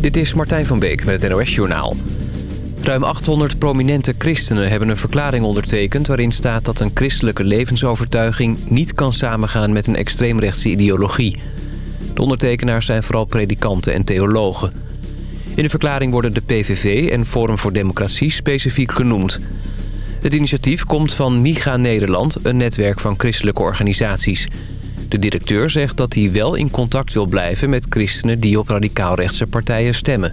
Dit is Martijn van Beek met het NOS-journaal. Ruim 800 prominente christenen hebben een verklaring ondertekend... waarin staat dat een christelijke levensovertuiging niet kan samengaan met een extreemrechtse ideologie. De ondertekenaars zijn vooral predikanten en theologen. In de verklaring worden de PVV en Forum voor Democratie specifiek genoemd. Het initiatief komt van MIGA Nederland, een netwerk van christelijke organisaties... De directeur zegt dat hij wel in contact wil blijven met christenen die op radicaalrechtse partijen stemmen.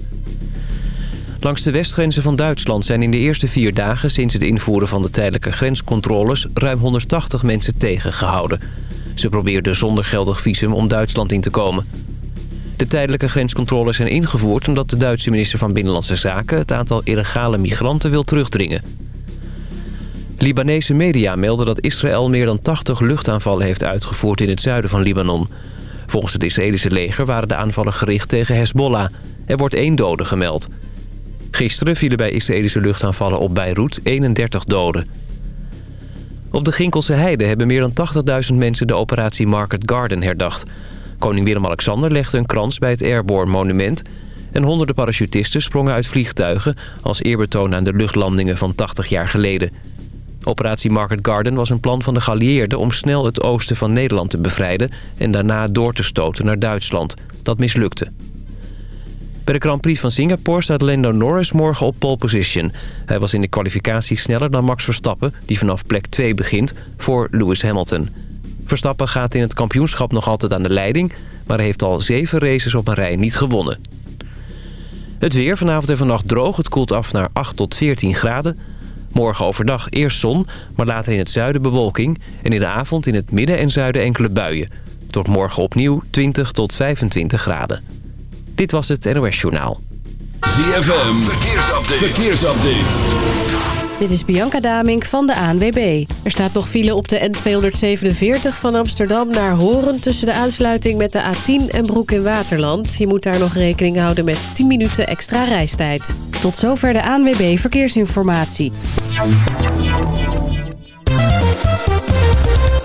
Langs de westgrenzen van Duitsland zijn in de eerste vier dagen sinds het invoeren van de tijdelijke grenscontroles ruim 180 mensen tegengehouden. Ze probeerden zonder geldig visum om Duitsland in te komen. De tijdelijke grenscontroles zijn ingevoerd omdat de Duitse minister van Binnenlandse Zaken het aantal illegale migranten wil terugdringen. Libanese media melden dat Israël meer dan 80 luchtaanvallen heeft uitgevoerd in het zuiden van Libanon. Volgens het Israëlische leger waren de aanvallen gericht tegen Hezbollah. Er wordt één dode gemeld. Gisteren vielen bij Israëlische luchtaanvallen op Beirut 31 doden. Op de Ginkelse Heide hebben meer dan 80.000 mensen de operatie Market Garden herdacht. Koning Willem-Alexander legde een krans bij het Airborne Monument... en honderden parachutisten sprongen uit vliegtuigen... als eerbetoon aan de luchtlandingen van 80 jaar geleden... Operatie Market Garden was een plan van de geallieerden... om snel het oosten van Nederland te bevrijden... en daarna door te stoten naar Duitsland. Dat mislukte. Bij de Grand Prix van Singapore staat Lando Norris morgen op pole position. Hij was in de kwalificatie sneller dan Max Verstappen... die vanaf plek 2 begint, voor Lewis Hamilton. Verstappen gaat in het kampioenschap nog altijd aan de leiding... maar heeft al zeven races op een rij niet gewonnen. Het weer vanavond en vannacht droog. Het koelt af naar 8 tot 14 graden... Morgen overdag eerst zon, maar later in het zuiden bewolking... en in de avond in het midden en zuiden enkele buien. Tot morgen opnieuw 20 tot 25 graden. Dit was het NOS Journaal. ZFM, verkeersupdate. verkeersupdate. Dit is Bianca Damink van de ANWB. Er staat nog file op de N247 van Amsterdam naar Horen... tussen de aansluiting met de A10 en Broek in Waterland. Je moet daar nog rekening houden met 10 minuten extra reistijd. Tot zover de ANWB Verkeersinformatie.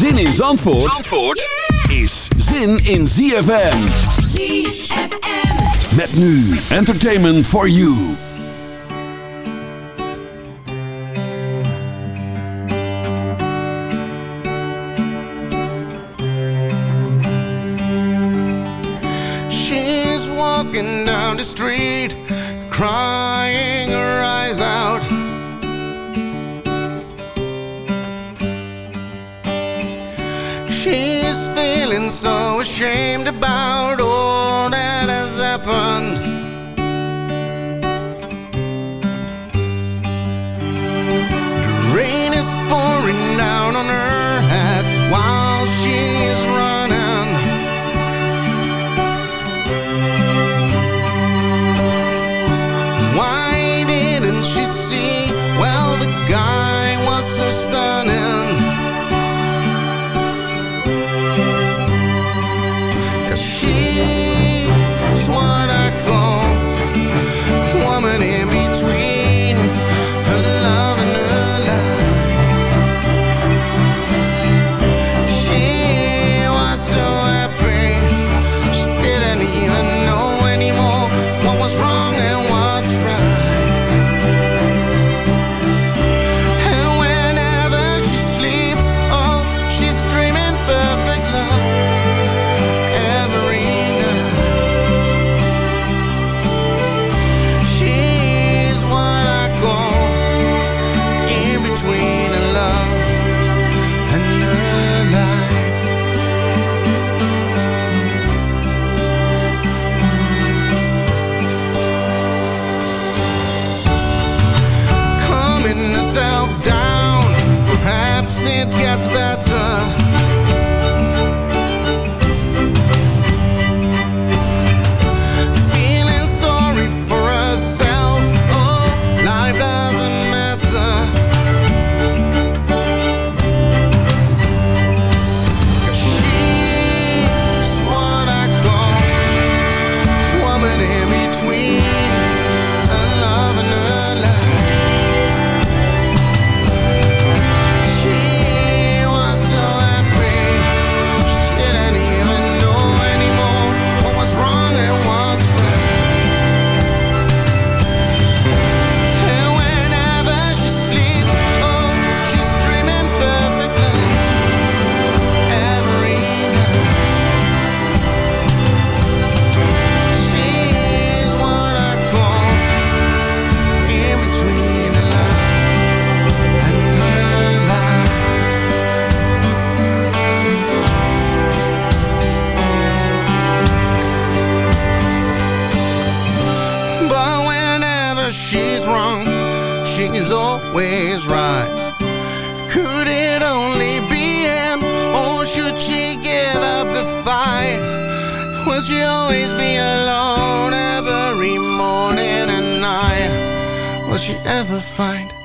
Zin in Zandvoort, Zandvoort is zin in ZFM. ZFM. Met nu Entertainment for You. She's walking down the street, crying ashamed about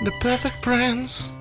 the perfect prince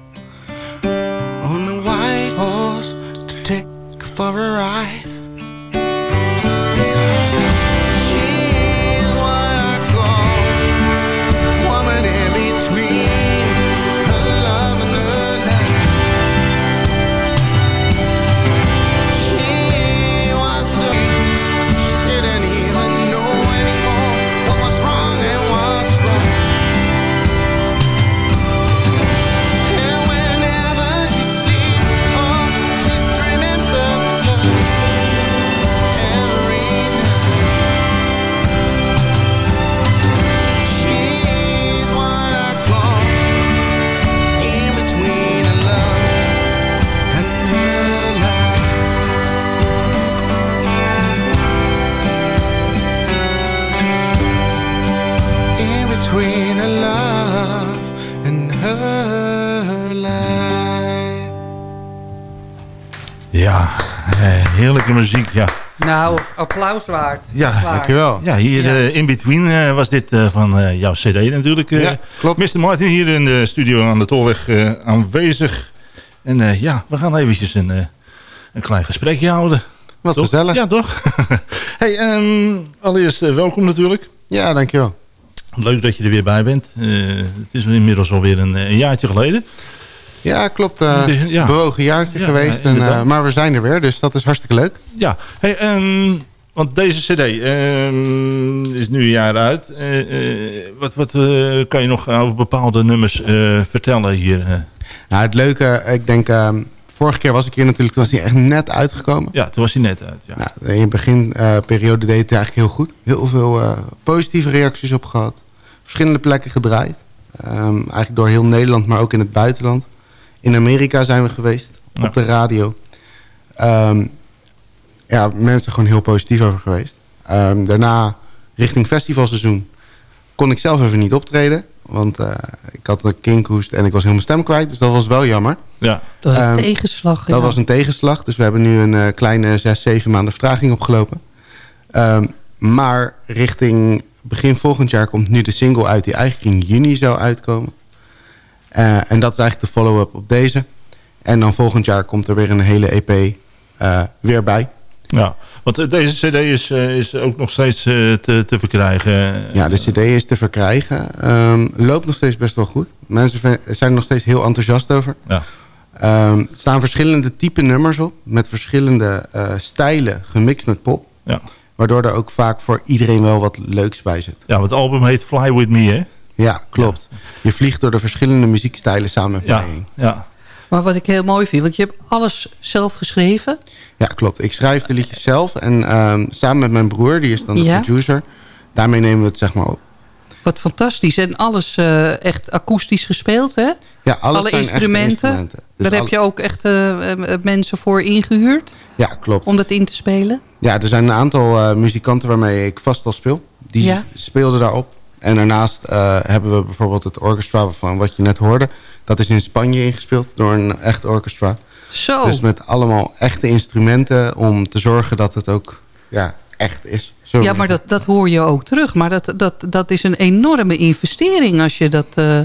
Nou, applaus waard. ja, dankjewel. Ja, hier Ja. eh, in between eh, was dit eh, van eh, jouw cd natuurlijk. Ja, klopt. Mr. Martin hier in de studio aan de Tolweg eh, aanwezig. En eh, ja, we gaan eventjes een, eh, een klein gesprekje houden. Wat Toch? gezellig. Ja, toch? hey, ehm, allereerst welkom natuurlijk. Ja, dankjewel. Leuk dat je er weer bij bent. Eh, het is inmiddels alweer een, een jaartje geleden. Ja, klopt. De- ja. Bewogen jaartje Ja, geweest. ja, en, eh, maar we zijn er weer, dus dat is hartstikke leuk. Ja, hey, ehm, want deze cd ehm, is nu een jaar uit. Eh, eh, wat wat eh, kan je nog over bepaalde nummers vertellen hier? Nou, het leuke, ik denk... ehm, vorige keer was ik hier natuurlijk, toen was hij echt net uitgekomen. ja, toen was hij net uit. Ja. Nou, in de beginperiode deed het eigenlijk heel goed. Heel veel positieve reacties op gehad. Verschillende plekken gedraaid. Ehm, eigenlijk door heel Nederland, maar ook in het buitenland. In Amerika zijn we geweest, Ja. op de radio. Ehm, ja, mensen gewoon heel positief over geweest. Ehm, daarna, richting festivalseizoen, kon ik zelf even niet optreden. Want eh, ik had een kinkhoest en ik was heel mijn stem kwijt. Dus dat was wel jammer. Ja. Dat is een Ehm, tegenslag. Dat ja. was een tegenslag. Dus we hebben nu een eh, kleine zes, zeven maanden vertraging opgelopen. Ehm, maar richting begin volgend jaar komt nu de single uit... die eigenlijk in juni zou uitkomen. Eh, en dat is eigenlijk de follow-up op deze. En dan volgend jaar komt er weer een hele EP eh, weer bij. Ja, want eh, deze cd is, eh, is ook nog steeds eh, te, te verkrijgen. Ja, de cd is te verkrijgen. Ehm, loopt nog steeds best wel goed. Mensen zijn er nog steeds heel enthousiast over. Ja. Ehm, er staan verschillende type nummers op. Met verschillende stijlen gemixt met pop. Ja. Waardoor er ook vaak voor iedereen wel wat leuks bij zit. ja, want het album heet Fly With Me, hè? Ja, klopt. Je vliegt door de verschillende muziekstijlen samen met Ja, mij heen. ja. Maar wat ik heel mooi vind, want je hebt alles zelf geschreven. Ja, klopt. Ik schrijf de liedjes zelf. En ehm, samen met mijn broer, die is dan de Ja. producer. Daarmee nemen we het zeg maar op. Wat fantastisch. En alles eh, echt akoestisch gespeeld, hè? Ja, alles Alle zijn instrumenten. instrumenten. Dus Daar heb je ook echt eh, eh, mensen voor ingehuurd Ja, klopt. om dat in te spelen. Ja, er zijn een aantal muzikanten waarmee ik vast al speel. Die Ja. speelden daarop. En daarnaast eh, hebben we bijvoorbeeld het orchestra van wat je net hoorde. Dat is in Spanje ingespeeld door een echt orchestra. Zo. Dus met allemaal echte instrumenten om te zorgen dat het ook ja, echt is. Ja, maar dat, dat hoor je ook terug. Maar dat, dat, dat is een enorme investering als je, dat, eh,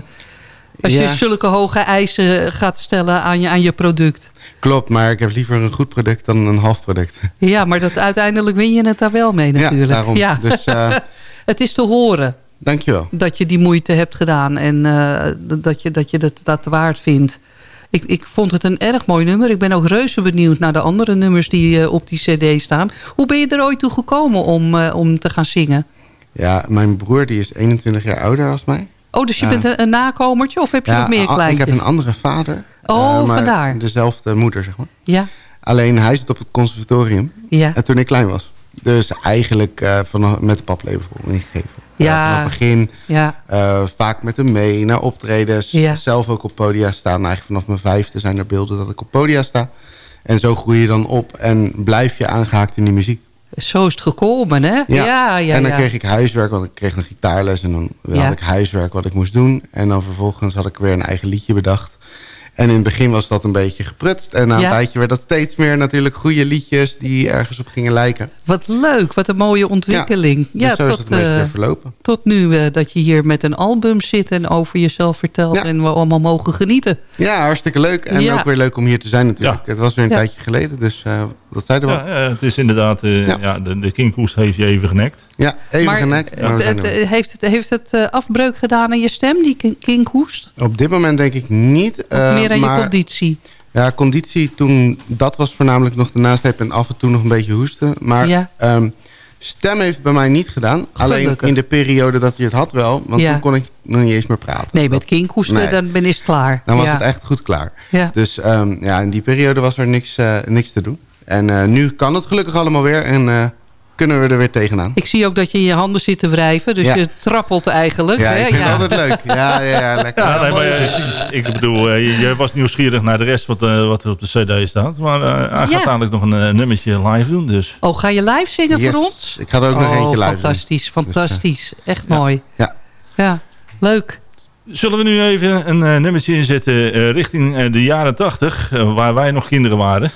als je Ja. zulke hoge eisen gaat stellen aan je, aan je product. Klopt, maar ik heb liever een goed product dan een half product. Ja, maar dat, uiteindelijk win je het daar wel mee natuurlijk. Ja, daarom. Dus eh, het is te horen dankjewel. dat je die moeite hebt gedaan en eh, dat, je, dat je dat, dat waard vindt. Ik, ik vond het een erg mooi nummer. Ik ben ook reuze benieuwd naar de andere nummers die eh, op die cd staan. Hoe ben je er ooit toe gekomen om, eh, om te gaan zingen? Ja, mijn broer die is 21 jaar ouder als mij. Oh, dus je bent een, een nakomertje of heb je Ja, nog meer a- ik kleintjes? heb een andere vader. Oh, maar vandaar. Dezelfde moeder, zeg maar. Ja, Alleen hij zit op het conservatorium. ja. En toen ik klein was. Dus eigenlijk vanaf, met de paplepel ingegeven. Ja. vanaf het begin ja. eh, vaak met hem mee naar optredens. Ja. Zelf ook op podia staan. Eigenlijk vanaf mijn vijfde zijn er beelden dat ik op podia sta. En zo groei je dan op en blijf je aangehaakt in die muziek. Zo is het gekomen, hè? Ja, ja, en dan ja. kreeg ik huiswerk, want ik kreeg een gitaarles. En dan had ik huiswerk wat ik moest doen. En dan vervolgens had ik weer een eigen liedje bedacht. En in het begin was dat een beetje geprutst. En na een Ja. tijdje werd dat steeds meer natuurlijk goede liedjes... die ergens op gingen lijken. Wat leuk, wat een mooie ontwikkeling. Dus Ja, zo is tot, het een beetje eh, weer verlopen. tot nu eh, dat je hier met een album zit en over jezelf vertelt Ja. en we allemaal mogen genieten. Ja, hartstikke leuk. En Ja. ook weer leuk om hier te zijn natuurlijk. Ja. Het was weer een Ja. tijdje geleden, dus eh, dat zeiden we. Ja, Ja, eh, het is inderdaad, eh, Ja. ja. de, de King Koes heeft je even genekt. Even maar genekt. eh, maar het- zijn er het- weer. heeft het, heeft het eh, afbreuk gedaan aan je stem, die kin- kinkhoest? Op dit moment denk ik niet. Of eh, meer aan maar, je conditie? Ja, conditie toen, dat was voornamelijk nog de nasleep en af en toe nog een beetje hoesten. Maar Ja. ehm, stem heeft het bij mij niet gedaan. Alleen in de periode dat je het had wel. Want Ja. toen kon ik nog niet eens meer praten. Nee, met kinkhoesten, Nee. dan ben is het klaar. Dan was ja. het echt goed klaar. Ja. Dus ehm, ja, in die periode was er niks, eh, niks te doen. En eh, nu kan het gelukkig allemaal weer. En eh, kunnen we er weer tegenaan. Ik zie ook dat je in je handen zit te wrijven, dus Ja. je trappelt eigenlijk. Ja, hè? ik vind altijd leuk. Ja, ja, ja lekker. Ja, nee, maar, eh, ik bedoel, eh, je, je was nieuwsgierig naar de rest wat, eh, wat er op de cd staat. Maar eh, hij gaat Ja. dadelijk nog een nummertje live doen. Dus. Oh, ga je live zingen Yes. voor ons? Ik ga er ook nog oh, eentje live doen. fantastisch, fantastisch. Echt mooi. Ja. Ja, leuk. Zullen we nu even een eh, nummertje inzetten eh, richting de jaren tachtig, waar wij nog kinderen waren.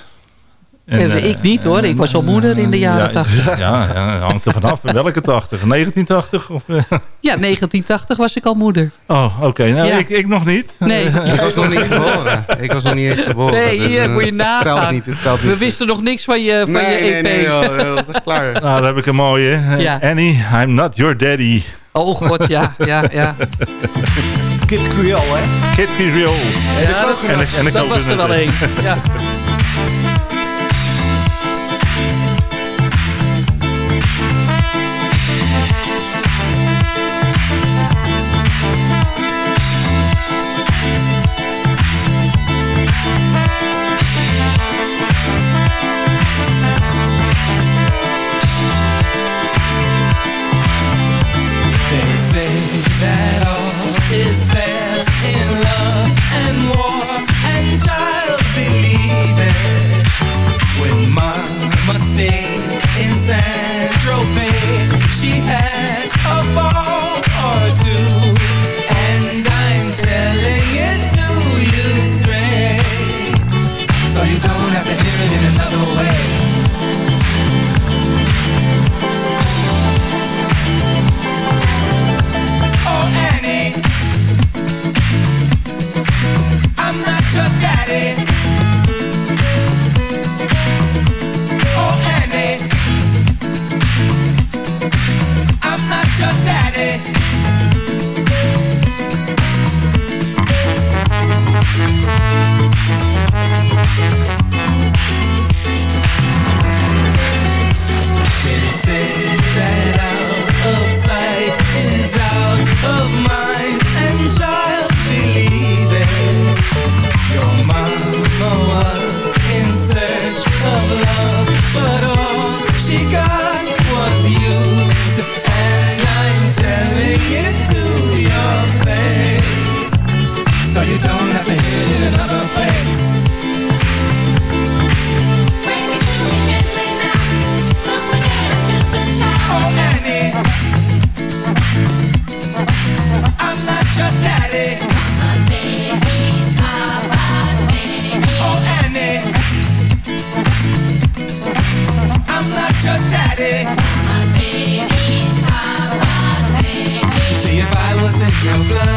En, Eh, eh, ik niet hoor, ik was al moeder in de jaren ja, 80. Ja, ja, hangt er vanaf. Welke 80? 1980? Of, eh? Ja, 1980 was ik al moeder. Oh, oké. Nou, Ja. ik, ik nog niet. Nee, Ik was nog niet geboren. Ik was nog niet eens geboren. nee dus, hier eh, moet je het telt nagaan. niet, het telt We niet. wisten nog niks van je, van nee, je nee, EP. nee, joh, dat is echt klaar. Nou, dan heb ik een mooie. Eh, Ja. Annie, I'm not your daddy. Oh god, ja, ja, ja. Kid Creole, hè? Kid Creole. ja dat, En de- en de dat was er wel één. Ja. Was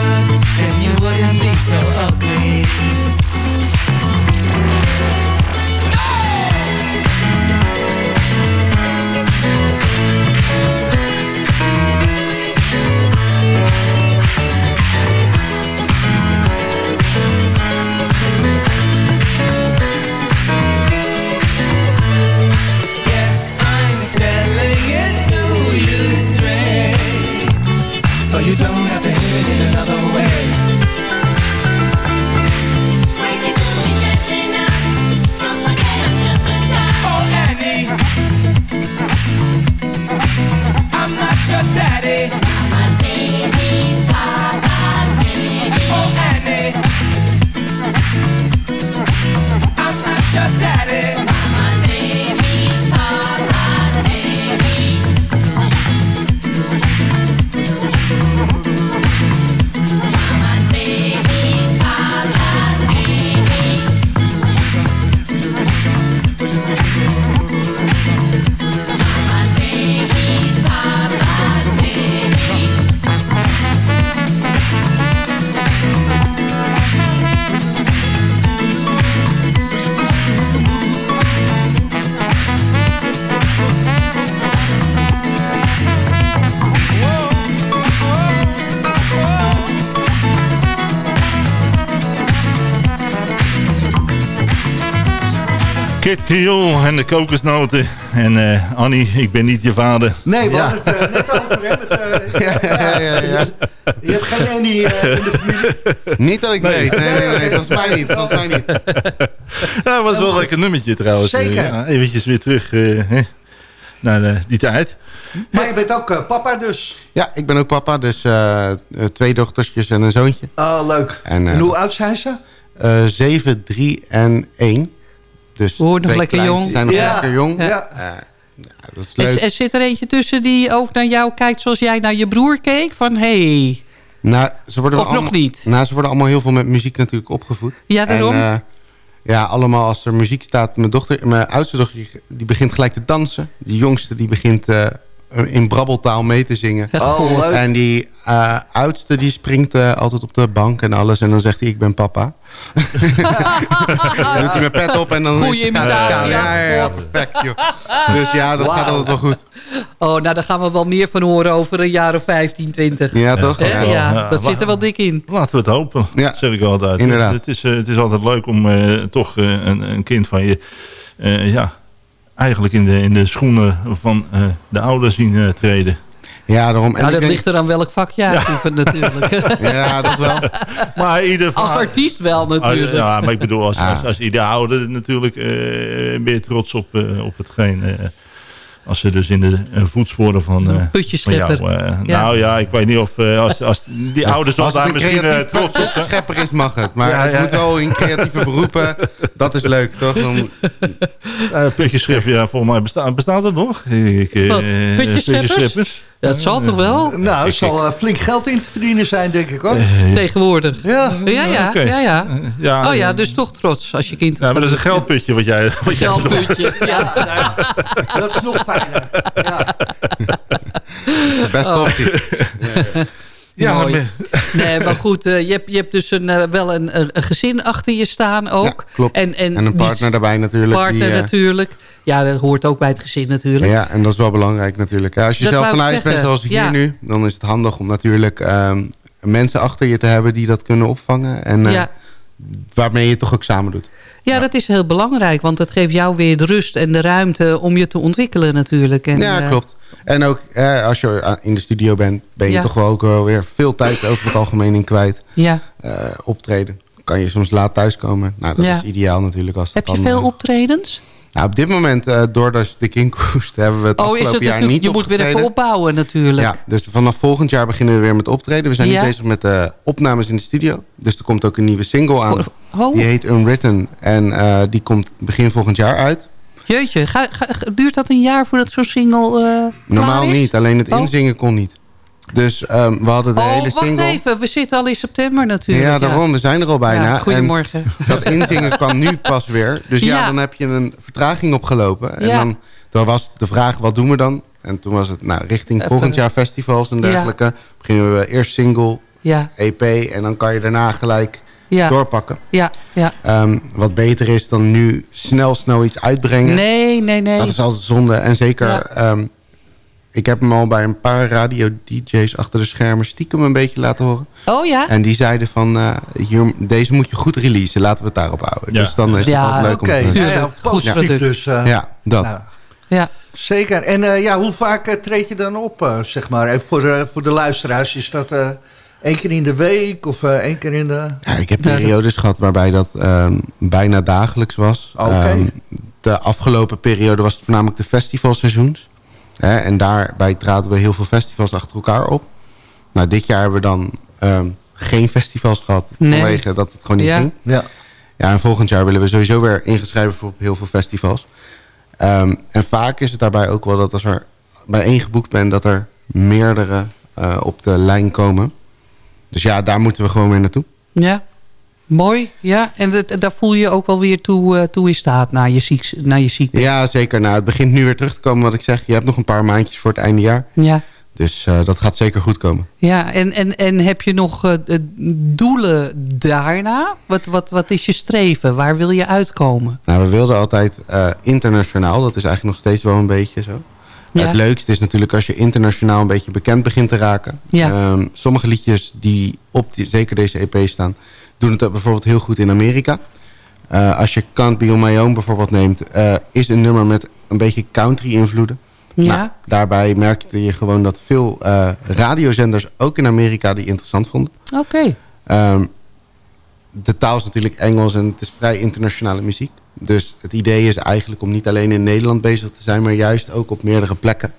En de kokosnoten. En eh, Annie, ik ben niet je vader. Nee, we hadden het eh, net over. Met, eh, Ja, ja, ja. Je hebt geen Annie in de familie. Niet dat ik weet. Nee, nee, nee. Volgens mij niet. Volgens mij niet. Ja, dat was wel een lekker nummertje trouwens. Zeker. Ja, eventjes weer terug eh, naar die tijd. Maar je bent ook papa dus. Ja, ik ben ook papa. Dus twee dochtertjes en een zoontje. Oh, leuk. En, En hoe oud zijn ze? Eh, zeven, drie en één. Dus nog lekker jong. zijn nog Ja. lekker jong. Ja. Ja, dat is En, leuk. en zit er eentje tussen die ook naar jou kijkt zoals jij naar je broer keek? Van, hé, hey, Nou, ze worden of wel nog allemaal, niet? Nou, ze worden allemaal heel veel met muziek natuurlijk opgevoed. Ja, daarom. En, eh, ja, allemaal als er muziek staat. Mijn, dochter, mijn oudste dochter die begint gelijk te dansen. Die jongste die begint eh, in brabbeltaal mee te zingen. Oh, leuk. En die eh, oudste die springt eh, altijd op de bank en alles. En dan zegt hij, ik ben papa. dan doet hij mijn pet op en dan... Goeie imitatie, Ja, perfect, joh. Dus ja, dat gaat altijd wel goed. Oh, nou, daar gaan we wel meer van horen over een jaar of 15, 20. Ja, toch? Ja, Ja, ja. dat zit er wel dik in. Laten we het hopen, Ja. zeg ik altijd. Inderdaad. Het is, eh, het is altijd leuk om eh, toch eh, een, een kind van je... eh, ja, eigenlijk in de, in de schoenen van eh, de ouders zien eh, treden. Ja, daarom. En Nou, dat denk- ligt er aan welk vak je uitoefent natuurlijk. Ja, dat wel. Maar ieder Als artiest wel natuurlijk. Ah, Ja, maar ik bedoel, als, Ah. als, als ieder ouder natuurlijk eh ben je trots op, eh, op hetgeen. eh, als ze dus in de eh, voetsporen van, eh van jou... eh, Ja. Nou ja, ik weet niet of eh, als, als die ouders Als daar misschien eh, trots op zijn. schepper is, mag het. Maar Ja, het ja. moet wel in creatieve beroepen. Dat is leuk, toch? Dan, Uh, putjeschep, ja, volgens mij bestaat, bestaat het nog. Ik, eh, Wat, eh, putjescheppers? Dat zal toch wel? Nou, er zal eh, flink geld in te verdienen zijn, denk ik hoor. Tegenwoordig. Ja. Ja, ja, Oké. ja, ja. Ja, Oh ja, dus toch trots als je kind... Ja, maar dat is een geldputje wat jij... Wat jij Geldputje. Ja. Dat is nog fijner. Ja. best Oh. ja, Mooi. maar- Nee, maar goed, eh, je, hebt, je hebt dus een, eh, wel een, een, gezin achter je staan ook. Ja, klopt. En, en, En een partner daarbij natuurlijk. Partner die, eh, natuurlijk. Ja, dat hoort ook bij het gezin natuurlijk. Ja, en dat is wel belangrijk natuurlijk. Ja, als je Dat zelf van huis bent zoals hier Ja. nu... dan is het handig om natuurlijk ehm, mensen achter je te hebben... die dat kunnen opvangen. En waarmee je het toch ook samen doet. Ja, dat is heel belangrijk. Want dat geeft jou weer de rust en de ruimte om je te ontwikkelen natuurlijk. En, ja, eh, klopt. En ook eh, als je in de studio bent... ben je Ja. toch wel ook wel weer veel tijd over het algemeen in kwijt. ja. Eh, optreden. Kan je soms laat thuiskomen. Nou, dat Ja. is ideaal natuurlijk. Als Heb je veel eh, optredens? Nou, op dit moment, eh, door de Stick Inkoest... hebben we het Oh, is afgelopen het jaar niet Je moet weer even opbouwen natuurlijk. Ja, dus vanaf volgend jaar beginnen we weer met optreden. We zijn Ja. nu bezig met de opnames in de studio. Dus er komt ook een nieuwe single aan. Oh, Die heet Unwritten. En eh, die komt begin volgend jaar uit. jeetje. Ga, ga- duurt dat een jaar voordat zo'n single eh Normaal niet, alleen het Oh. inzingen kon niet. Dus ehm, we hadden de Oh, hele wacht single. even. We zitten al in september natuurlijk. ja, daarom. We zijn er al bijna. Ja, En goedemorgen. dat inzingen kwam nu pas weer. Dus ja, Ja. dan heb je een vertraging opgelopen. En dan, dan was de vraag, wat doen we dan? En toen was het, nou, richting Even- volgend jaar festivals en dergelijke. Beginnen we eerst single, EP. En dan kan je daarna gelijk ja, doorpakken. ja, ja. Ehm, wat beter is dan nu snel, snel iets uitbrengen. Nee, nee, nee. Dat is altijd zonde. En zeker, Ja. ehm, ik heb hem al bij een paar radio-dj's achter de schermen stiekem een beetje laten horen. Oh ja? En die zeiden van, eh, hier, deze moet je goed releasen. Laten we het daarop houden. Ja. Dus dan is het Ja, altijd leuk om te ja, ja, goed positief product. dus. eh, Ja, dat. nou, Ja. zeker. En eh, ja, hoe vaak treed je dan op, eh, zeg maar? Even voor, eh, voor de luisteraars, is dat eh één keer in de week of eh, één keer in de... Ja, ik heb Ja, dat- periodes gehad waarbij dat ehm, bijna dagelijks was. Oké. Ehm, de afgelopen periode was het voornamelijk de festivalseizoens. Hè, en daarbij traden we heel veel festivals achter elkaar op. Nou, dit jaar hebben we dan ehm, geen festivals gehad. Nee. Vanwege dat het gewoon niet Ja. ging. Ja. Ja, en volgend jaar willen we sowieso weer ingeschreven voor heel veel festivals. Ehm, en vaak is het daarbij ook wel dat als er bij één geboekt bent... dat er meerdere eh, op de lijn komen. Dus ja, daar moeten we gewoon weer naartoe. Ja. Mooi, ja. En dat, daar voel je je ook wel weer toe, eh, toe in staat na je ziek, na je ziek bent. Ja, zeker. Nou, het begint nu weer terug te komen wat ik zeg. Je hebt nog een paar maandjes voor het einde jaar. Ja. Dus eh, dat gaat zeker goed komen. Ja, en, en, en heb je nog eh, doelen daarna? Wat, wat, wat is je streven? Waar wil je uitkomen? Nou, we wilden altijd internationaal. Dat is eigenlijk nog steeds wel een beetje zo. Ja. Het leukste is natuurlijk als je internationaal een beetje bekend begint te raken. Ja. Ehm, sommige liedjes die op die, zeker deze EP staan... doen het bijvoorbeeld heel goed in Amerika. Eh, als je Can't Be On My Own bijvoorbeeld neemt... eh, is een nummer met een beetje country invloeden. Ja. Nou, daarbij merkte je gewoon dat veel eh, radiozenders... ook in Amerika die interessant vonden. Oké. Ehm, de taal is natuurlijk Engels en het is vrij internationale muziek. Dus het idee is eigenlijk om niet alleen in Nederland bezig te zijn... maar juist ook op meerdere plekken.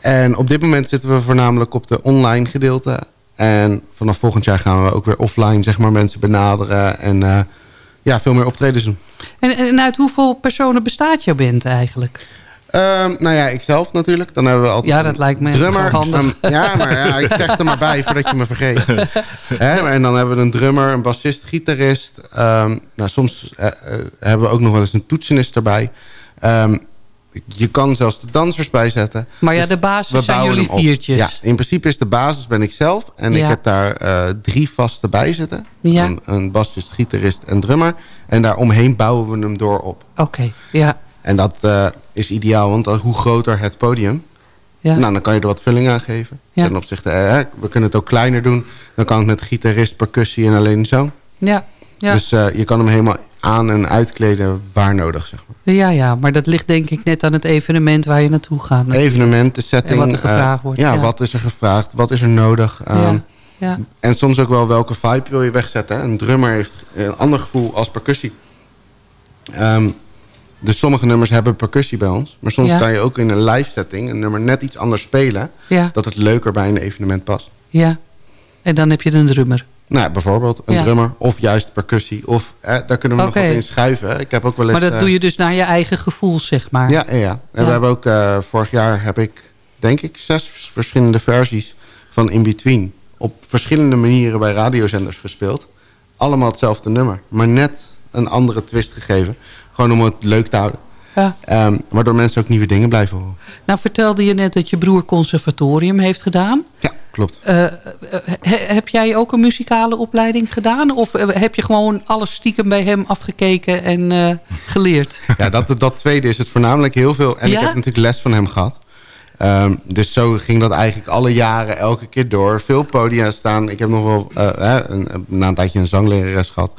En op dit moment zitten we voornamelijk op de online gedeelte. En vanaf volgend jaar gaan we ook weer offline zeg maar, mensen benaderen... en eh, ja, veel meer optredens doen. En, en uit hoeveel personen bestaat jouw band eigenlijk? Ehm, nou ja, ikzelf natuurlijk. Dan hebben we altijd Ja, dat lijkt me drummer. handig. Een- ja, maar ja, ik zeg er maar bij voordat je me vergeet. En dan hebben we een drummer, een bassist, gitarist. Ehm, nou, soms eh, eh, hebben we ook nog wel eens een toetsenist erbij. Ehm, je kan zelfs de dansers bijzetten. Maar ja, Dus de basis zijn jullie viertjes. Ja, in principe is de basis ben ik zelf. En ik heb daar eh, drie vaste bij zitten. Ja. Een, een bassist, gitarist en drummer. En daaromheen bouwen we hem door op. Oké, ja. En dat eh, is ideaal, want dan- hoe groter het podium... ja. Nou, dan kan je er wat vulling aan geven. Ja. Ten opzichte, eh, we kunnen het ook kleiner doen. Dan kan het met gitarist, percussie en alleen zang. ja. Ja. Dus eh, je kan hem helemaal aan- en uitkleden waar nodig, zeg maar. ja, ja, maar dat ligt denk ik net aan het evenement waar je naartoe gaat. Evenement, de setting. En wat er eh, gevraagd wordt, Ja, ja. wat is er gevraagd? Wat is er nodig? Ja, Ehm, ja. En soms ook wel welke vibe wil je wegzetten. Een drummer heeft een ander gevoel als percussie. Ehm, dus sommige nummers hebben percussie bij ons. Maar soms kan je ook in een live setting een nummer net iets anders spelen. Dat het leuker bij een evenement past. ja. En dan heb je een drummer. Nou, bijvoorbeeld een Ja. drummer of juist percussie. Of eh, daar kunnen we nog wat in schuiven. Ik heb ook wel eens... Maar dat eh, doe je dus naar je eigen gevoel, zeg maar. Ja, ja, ja. En we hebben ook eh, vorig jaar heb ik denk ik zes verschillende versies van In Between. Op verschillende manieren bij radiozenders gespeeld. Allemaal hetzelfde nummer. Maar net een andere twist gegeven. Gewoon om het leuk te houden. Ja. Ehm, waardoor mensen ook nieuwe dingen blijven horen. Nou vertelde je net dat je broer conservatorium heeft gedaan. Ja, klopt. Eh, eh, he- heb jij ook een muzikale opleiding gedaan? Of eh, heb je gewoon alles stiekem bij hem afgekeken en geleerd? Ja, dat, dat tweede is het voornamelijk heel veel. En Ja? ik heb natuurlijk les van hem gehad. Ehm, dus zo ging dat eigenlijk alle jaren elke keer door. Veel podia staan. Ik heb nog wel eh, een, na een tijdje een zanglerares gehad.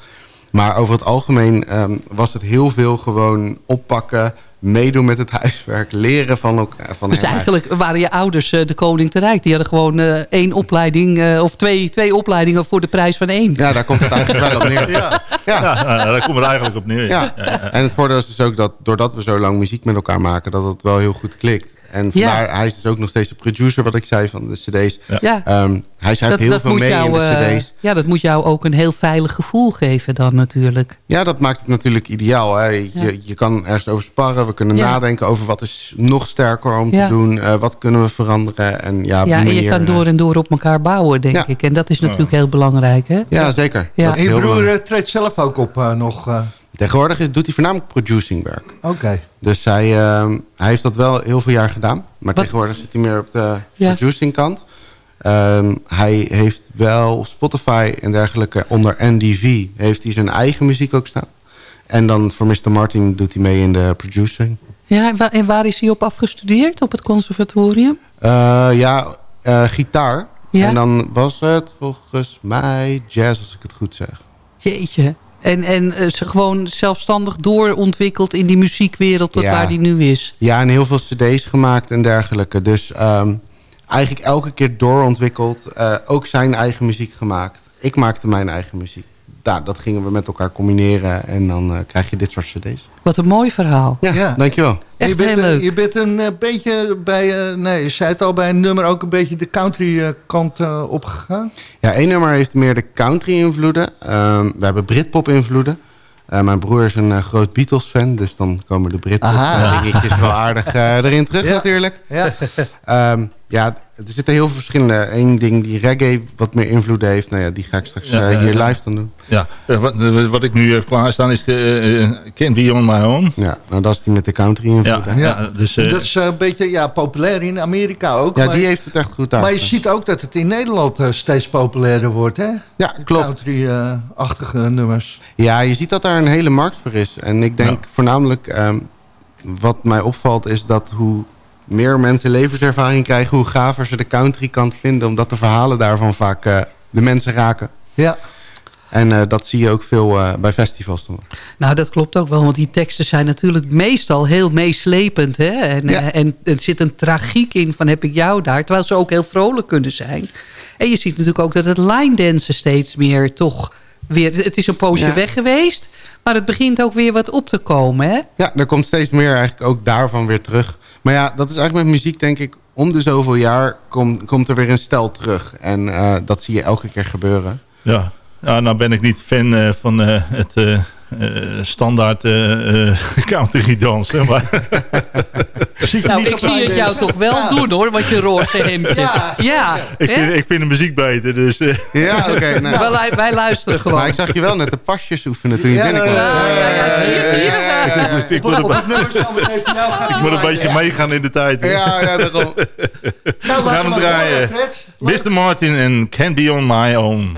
Maar over het algemeen ehm, was het heel veel gewoon oppakken... meedoen met het huiswerk, leren van elkaar. Van Dus eigenlijk waren je ouders eh, de koning te rijk. Die hadden gewoon eh, één opleiding eh, of twee, twee opleidingen voor de prijs van één. Ja, daar komt het eigenlijk wel op neer. Ja, Ja. ja. daar komt het eigenlijk op neer. Ja. En het voordeel is dus ook dat doordat we zo lang muziek met elkaar maken... dat het wel heel goed klikt. En Ja. vandaar, hij is dus ook nog steeds de producer, wat ik zei, van de cd's. Ja. Ehm, hij schrijft heel veel mee in de eh, cd's. ja, dat moet jou ook een heel veilig gevoel geven dan natuurlijk. Ja, dat maakt het natuurlijk ideaal. Hè. Je, Ja. je kan ergens over sparren. We kunnen Ja. nadenken over wat is nog sterker om Ja. te doen. eh, wat kunnen we veranderen. En ja, op Ja, en je kan eh, door en door op elkaar bouwen, denk Ja. ik. En dat is natuurlijk heel belangrijk, hè? Ja, zeker. Ja. En je heel broer treedt zelf ook op eh, nog. eh, Tegenwoordig is, doet hij voornamelijk producingwerk. Oké. Dus hij, ehm, hij heeft dat wel heel veel jaar gedaan. Maar Wat- tegenwoordig zit hij meer op de Ja. producing kant. Ehm, hij heeft wel Spotify en dergelijke onder NDV... heeft hij zijn eigen muziek ook staan. En dan voor Mr. Martin doet hij mee in de producing. Ja, en waar is hij op afgestudeerd? Op het conservatorium? Eh, ja, eh, gitaar. Ja? En dan was het volgens mij jazz, als ik het goed zeg. Jeetje. En, en eh, ze gewoon zelfstandig doorontwikkeld in die muziekwereld tot Ja. waar die nu is. Ja, en heel veel cd's gemaakt en dergelijke. Dus ehm, eigenlijk elke keer doorontwikkeld. eh, ook zijn eigen muziek gemaakt. Ik maakte mijn eigen muziek. Nou, dat gingen we met elkaar combineren. En dan eh, krijg je dit soort cd's. Wat een mooi verhaal. Ja, Ja. dankjewel. je Echt bent, heel leuk. Je bent een eh, beetje bij, eh, nee, je zei het al, bij een nummer ook een beetje de country kant eh, opgegaan. Ja, één nummer heeft meer de country invloeden. Ehm, we hebben Britpop invloeden. Eh, mijn broer is een groot Beatles fan. Dus dan komen de Britpop dingetjes wel aardig eh, erin terug Ja. natuurlijk. Ja. Ehm, ja, er zitten heel veel verschillende. Eén ding die reggae wat meer invloeden heeft. Nou ja, die ga ik straks Ja, eh, hier ja. live dan doen. Ja, eh, wat, eh, wat ik nu heb klaarstaan is uh, Can't Be On My Own. Ja, nou dat is die met de country invloed. Ja, ja. dus... eh, dat is eh, een beetje ja, populair in Amerika ook. Ja, maar, die heeft het echt goed daar. maar je ziet ook dat het in Nederland steeds populairder wordt, hè? Ja, klopt. Country-achtige nummers. Ja, je ziet dat daar een hele markt voor is. En ik denk voornamelijk, ehm, wat mij opvalt is dat hoe meer mensen levenservaring krijgen... hoe gaver ze de country kant vinden. Omdat de verhalen daarvan vaak eh, de mensen raken. Ja. En uh, dat zie je ook veel uh, bij festivals. Dan. Nou, dat klopt ook wel. Want die teksten zijn natuurlijk meestal heel meeslepend. Hè? En, ja. en er zit een tragiek in van heb ik jou daar. Terwijl ze ook heel vrolijk kunnen zijn. En je ziet natuurlijk ook dat het line dansen steeds meer toch weer... Het is een poosje ja. weg geweest. Maar het begint ook weer wat op te komen. Hè? Ja, er komt steeds meer eigenlijk ook daarvan weer terug. Maar ja, dat is eigenlijk met muziek denk ik... om de zoveel jaar komt, komt er weer een stel terug. En uh, dat zie je elke keer gebeuren. Ja, ja nou ben ik niet fan uh, van uh, het standaard country dansen. Maar nou, ik zie het jou toch wel ja. doen hoor, wat je roze hemdje. Ja, ja ik, vind, ik vind de muziek beter. Dus, ja, oké. Okay, nou. wij, wij, luisteren gewoon. Maar ik zag je wel net de pasjes oefenen toen je binnenkwam. Ja, ja, ja, zie je, zie je. Ik moet een, ik moet een beetje meegaan in de tijd. Ja, ja, daarom. Nou, We gaan hem draaien. Mr. Martin en Can Be On My Own.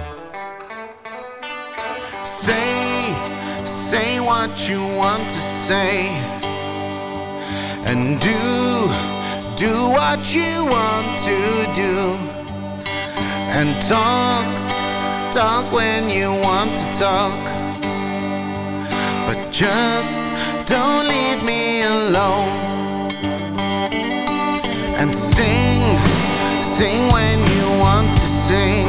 Say what you want to say. And do, do what you want to do. And talk, talk when you want to talk. But just don't leave me alone. And sing, sing when you want to sing.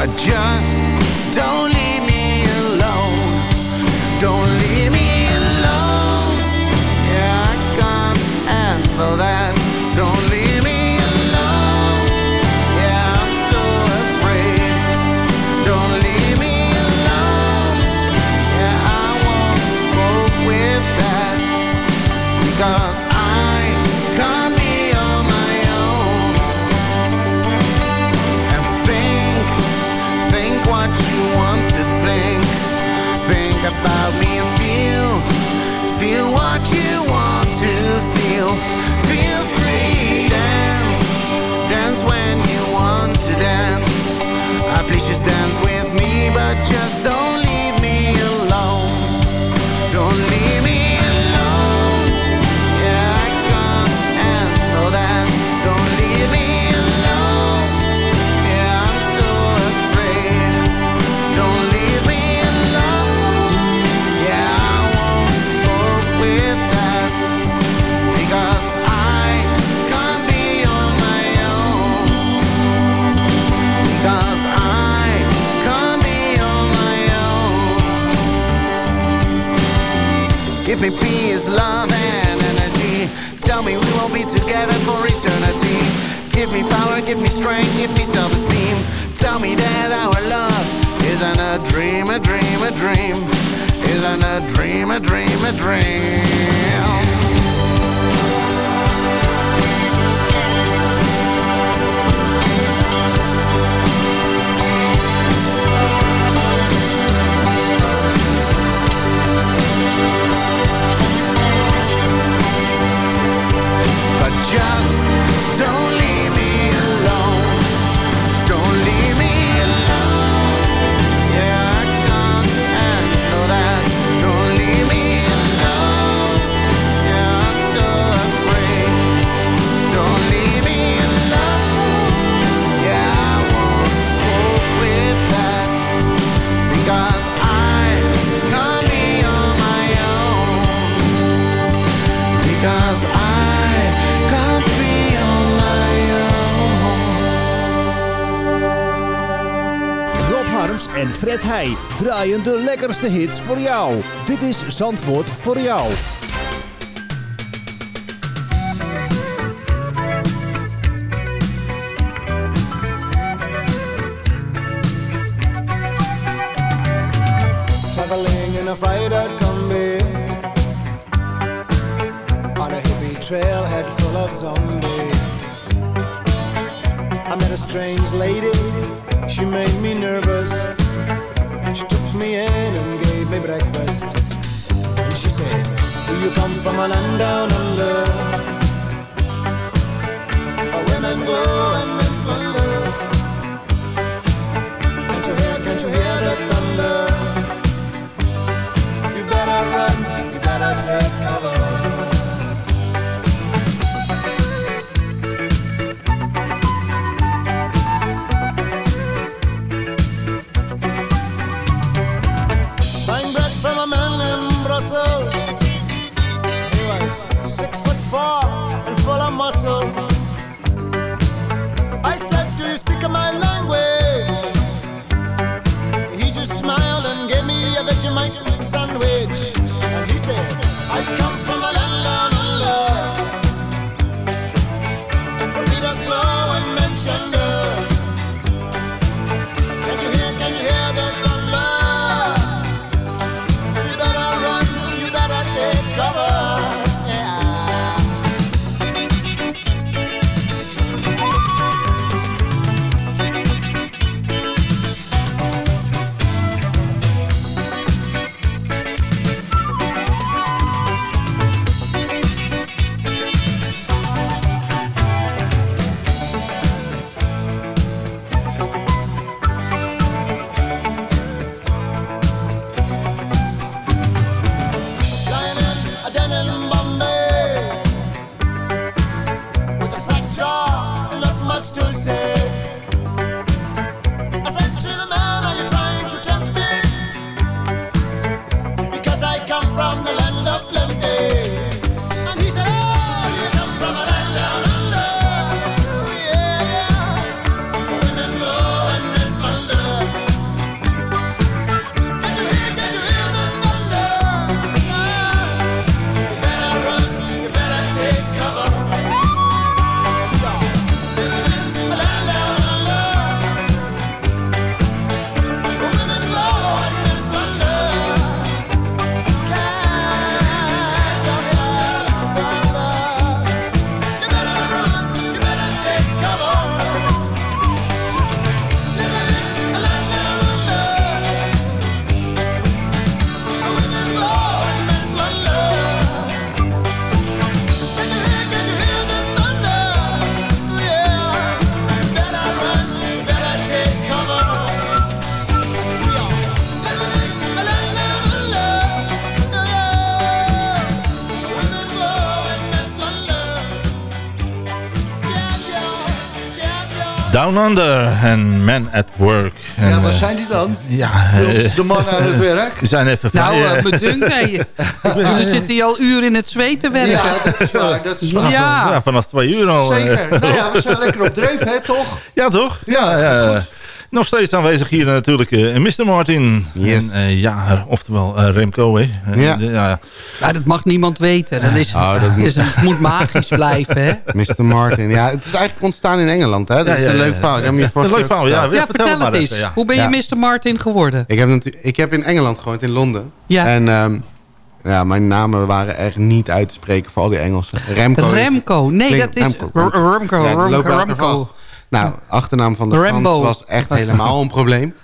But just don't about me and feel, feel what you want to feel. Feel free, dance, dance when you want to dance. Ah, please just dance with me, but just don't Give me peace, love, and energy. Tell me we won't be together for eternity. Give me power, give me strength, give me self-esteem. Tell me that our love isn't a dream, a dream, a dream. Isn't a dream, a dream, a dream. Draaien de lekkerste hits voor jou. Dit is Zandvoort voor jou. force and full of muscle. I said, Do you speak of my life? Down Under en Man at Work. En, Ja, waar eh, zijn die dan? Ja, De, eh, de mannen aan het werk? die zijn even vrij. Nou, uh, bedunk, hè. Jullie zitten hier al uren in het zweet te werken. Ja, dat is waar. Dat is waar. Ja. ja, vanaf twee uur al. eh. Zeker. Nou ja, we zijn lekker op dreef, hè, toch? Ja, toch? Ja, ja. Nog steeds aanwezig hier natuurlijk eh, Mr. Martin. Yes. En, eh, ja, oftewel eh, Remco, hè. Ja. de- ja. Ja, dat mag niemand weten. Dat is, Oh, dat is moet magisch blijven, hè? Mr. Martin. Ja, het is eigenlijk ontstaan in Engeland. Hè? Dat Ja, is ja, een ja, leuk verhaal. Ik heb hem je Een leuk verhaal, ja. vertel vertel maar het eens. even. Hoe ben je Ja. Mr. Martin geworden? Ik heb, ik heb in Engeland gewoond, in Londen. Ja. En ehm, ja, mijn namen waren echt niet uit te spreken voor al die Engelsen. Remco. Remco. Nee, klinkt- dat is Remco. Remco. Remco. Nou, achternaam van de Rambo. Schans was echt helemaal een probleem.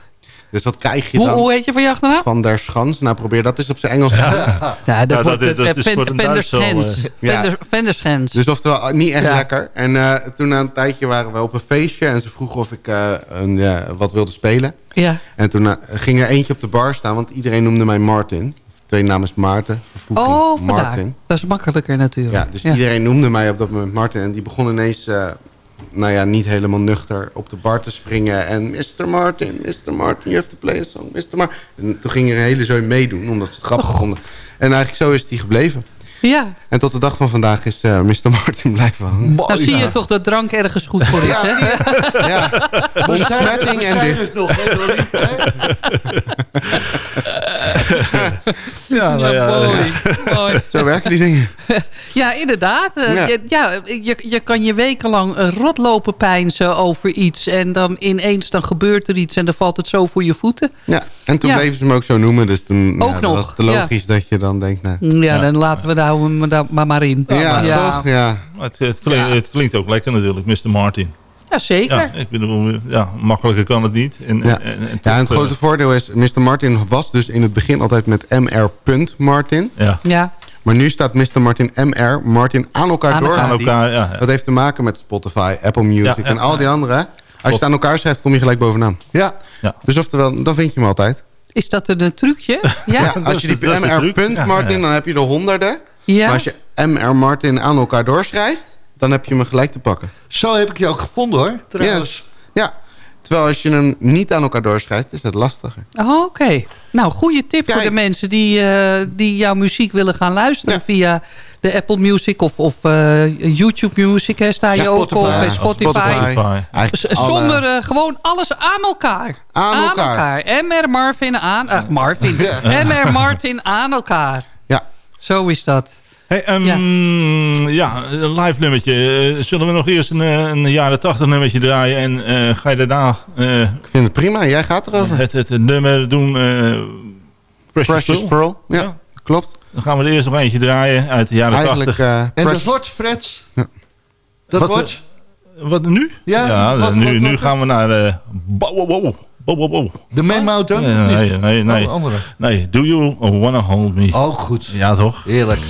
Dus wat krijg je Hoe, dan? hoe heet je van je achternaam? Van der Schans. Nou, probeer dat eens op zijn Engels te doen. Ja, dat, dat wordt is- het, dat eh, is voor een Duits zo, Venderschens. eh, ja. Vender- Venderschens. Dus oftewel niet echt Ja. lekker. En eh, toen na een tijdje waren we op een feestje. En ze vroegen of ik eh, een, ja, wat wilde spelen. Ja. En toen eh, ging er eentje op de bar staan. Want iedereen noemde mij Martin. Twee namen is Maarten. Oh, vandaar. Martin. Dat is makkelijker natuurlijk. Ja, dus iedereen noemde mij op dat moment Martin. En die begon ineens, eh, nou ja, niet helemaal nuchter op de bar te springen. En Mr. Martin, Mr. Martin, you have to play a song, Mr. Martin. En toen ging er een hele zooi meedoen, omdat ze het grappig vonden. En eigenlijk zo is die gebleven. Ja. En tot de dag van vandaag is eh, Mr. Martin blijven hangen. Nou zie je toch dat drank ergens goed voor is, hè? Ja, ontsmetting en dit. het nog? Hè? Ja, nou ja, mooi. mooi. Zo werken die dingen. Ja, inderdaad. Eh, Ja. Je, ja, je, je kan je wekenlang eh, rot lopen pijnsen over iets... en dan ineens dan gebeurt er iets en dan valt het zo voor je voeten. Ja, en toen Ja. bleven ze hem ook zo noemen. Dus toen Ook ja, dat nog, was ja. logisch dat je dan denkt... Nou, Ja, Ja. dan laten we daar maar, maar in. ja, ja. toch? Ja. Maar Het, het, klinkt, Ja. het klinkt ook lekker natuurlijk, Mr. Martin. Ja, zeker. Ja, ik bedoel, ja, makkelijker kan het niet. En, Ja. en, en, Ja, en het grote eh, voordeel is, Mr. Martin was dus in het begin altijd met MR. Martin. ja, Ja. Maar nu staat Mr. Martin MR, Martin aan elkaar Aan door. elkaar. aan elkaar, ja. ja. Dat heeft te maken met Spotify, Apple Music Ja, ja, en al die ja. andere. Als je het aan elkaar schrijft, kom je gelijk bovenaan. Ja. Dus oftewel, dan vind je hem altijd. Is dat een trucje? Ja? Ja, ja. als je die MR. Ja, Martin, ja. dan heb je er honderden. Maar als je MR Martin aan elkaar doorschrijft, dan heb je hem gelijk te pakken. Zo heb ik je ook gevonden, hoor. Trouwens. Ja, terwijl als je hem niet aan elkaar doorschrijft, is het lastiger. Oh, Oké. Nou, goede tip voor de mensen die, eh, die jouw muziek willen gaan luisteren... Ja. via de Apple Music of, of eh, YouTube Music. Hè, sta je Ja, ook Spotify. op bij Ja, Spotify. Spotify. Zonder eh, gewoon alles aan elkaar. Aan elkaar. MR Marvin aan... Ach, Marvin. MR Martin aan elkaar. Ja, Zo is dat. Hey, ehm, ja. een live nummertje. Eh, zullen we nog eerst een, eh, een jaren tachtig nummertje draaien en eh, ga je daarna eh, ik vind het prima. Jij gaat erover. het, het, het nummer doen eh Precious, Precious Pearl? Pearl. Ja, Ja. klopt. Dan gaan we er eerst nog eentje draaien uit de jaren Eigenlijk, tachtig. eh, En dat wordt, Fred? Ja. Dat Wat, wordt? Wat nu? Ja, wat- nu, wat- nu wat- gaan we naar... Bow, wow, wow, wow. De Man Mountain? Nee, nee, nee. nee, Oh, andere. nee. Do you wanna hold me? Ook goed. Ja, toch? Heerlijk.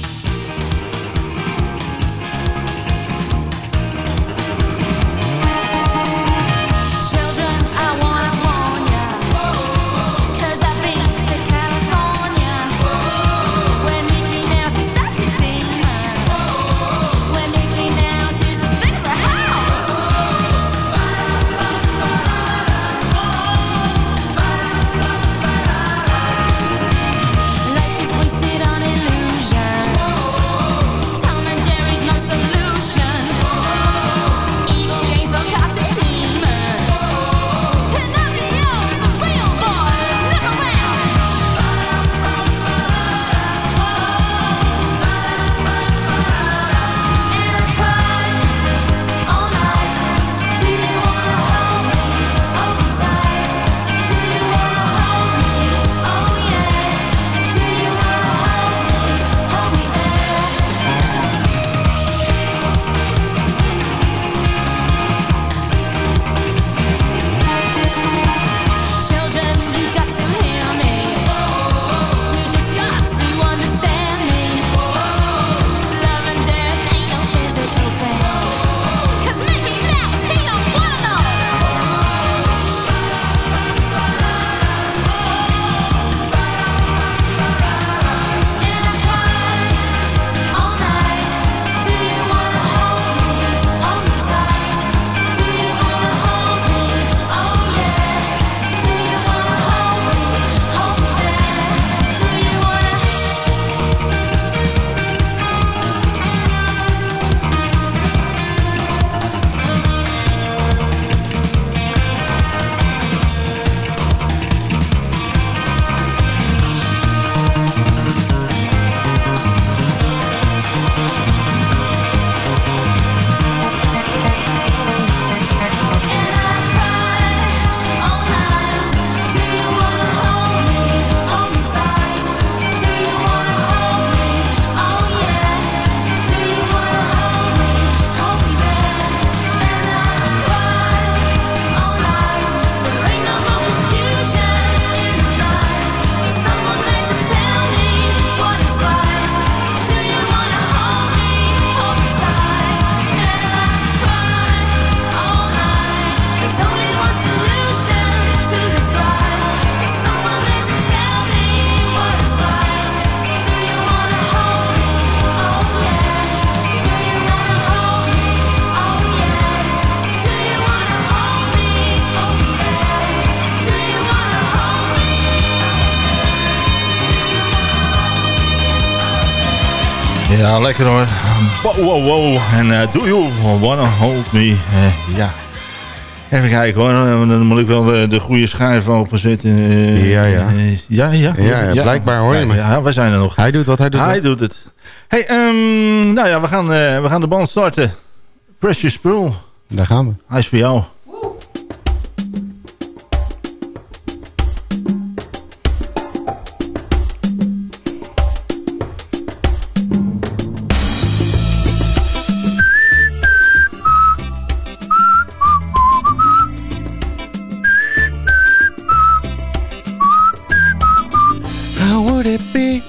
Ja, lekker hoor. Wow, wow, wow. En eh, do you wanna hold me? Eh, ja. Even kijken hoor. Eh, Dan moet ik wel de, de goede schijf openzetten. Eh, Ja, ja. ja, ja. Ja, ja, blijkbaar hoor je ja, me. Ja, we zijn er nog. Hij doet wat hij doet. Hij wat. doet het. Hey, ehm, nou ja, we gaan, we gaan de band starten. Precious Pearl. Daar gaan we. Hij is voor jou. Would it be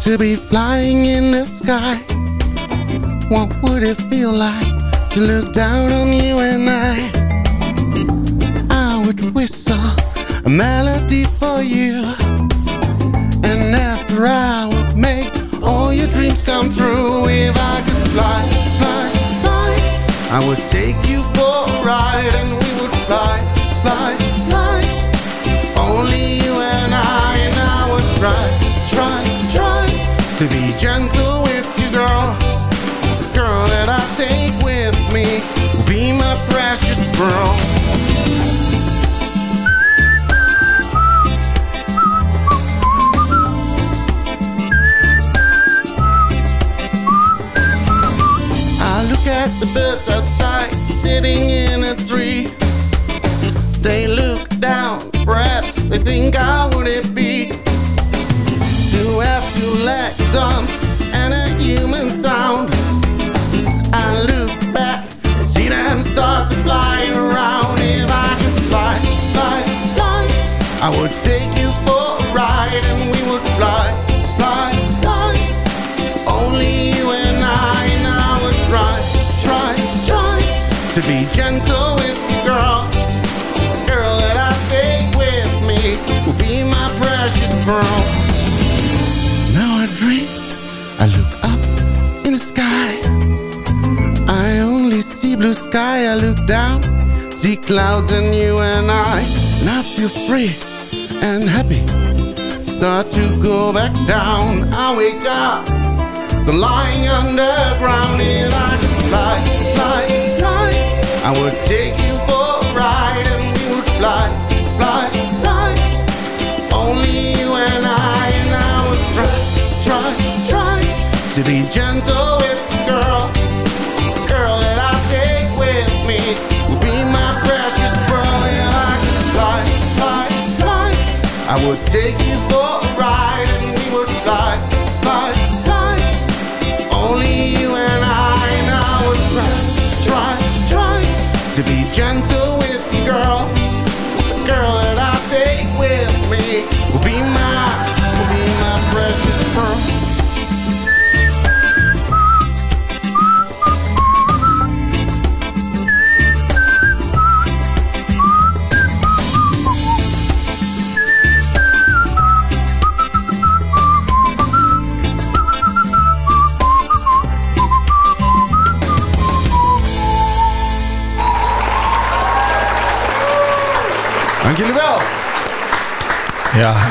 to be flying in the sky? What would it feel like to look down on you and I? I would whistle a melody for you. And after I would make all your dreams come true. If I could fly, fly, fly, I would take you for a ride and we would fly, fly, fly. Only you and I, and I would try to be gentle with you, girl. The girl that I take with me will be my precious pearl. I look at the birds outside, sitting in a tree. They look down, perhaps they think I would it be take you for a ride, and we would fly, fly, fly. Only you and I, and I would try, try, try to be gentle with you, girl. Girl that I take with me will be my precious pearl. Now I dream, I look up in the sky. I only see blue sky. I look down, see clouds and you and I. And I feel free and happy. Start to go back down. I wake up, the lying underground. If will take you